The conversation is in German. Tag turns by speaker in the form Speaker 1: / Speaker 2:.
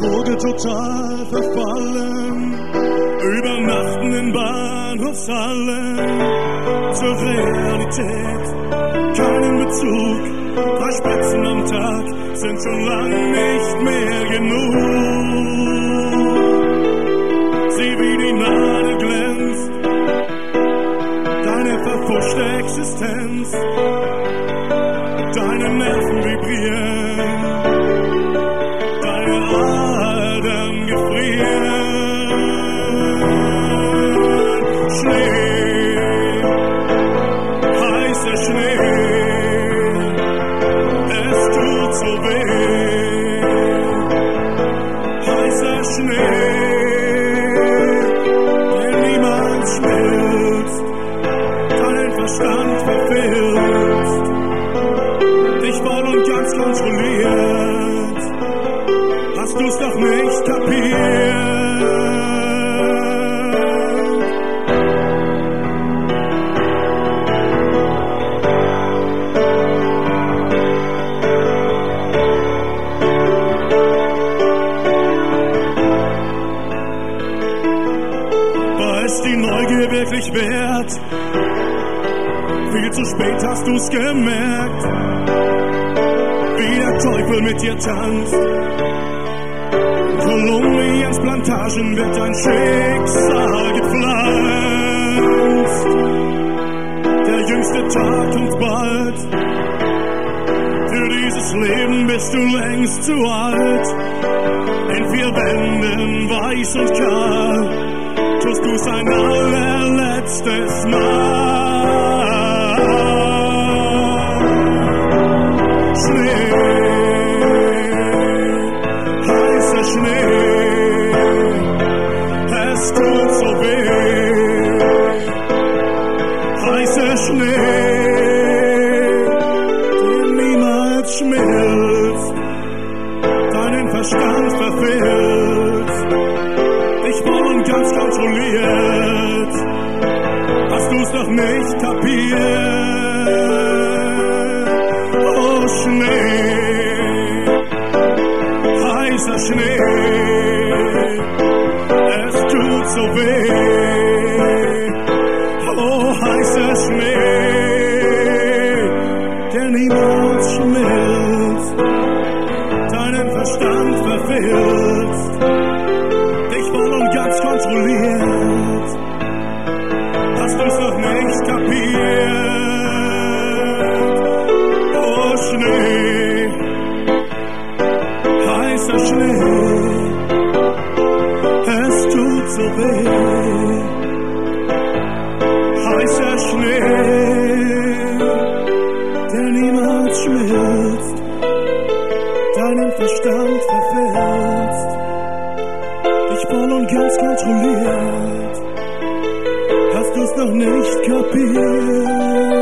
Speaker 1: Droge total verfallen, übernachten in Bahnhofshallen zur Realität, keinen Bezug, drei Spritzen am Tag sind schon lang nicht mehr genug. Sieh, wie die Nadel glänzt, deine verpfuschte Existenz, deine Nerven vibrieren, Hast du's doch nicht kapiert? Es die Neugier wirklich wert? Viel zu spät hast du's gemerkt, wie der Teufel mit dir tanzt. Kolumbiens Plantagen wird dein Schicksal gepflanzt. Der jüngste Tag kommt bald. Für dieses Leben bist du längst zu alt. In vier Wänden weiß und kahl tust du's ein allerletztes Mal. Schnee, heißer Schnee, es tut so weh. Heißer Schnee, der niemals schmilzt, deinen Verstand verfilzt voll und ganz kontrolliert. Hast du's noch nicht kapiert? Oh Schnee, heißer Schnee, es tut so weh. Oh heißer Schnee, der niemals schmilzt, deinen Verstand verfilzt Du's noch nicht kapiert? Oh Schnee, heißer Schnee, es tut so weh. Heißer Schnee, der niemals schmilzt, deinen Verstand verfilzt dich voll und ganz kontrolliert. Hast du's noch nicht kapiert?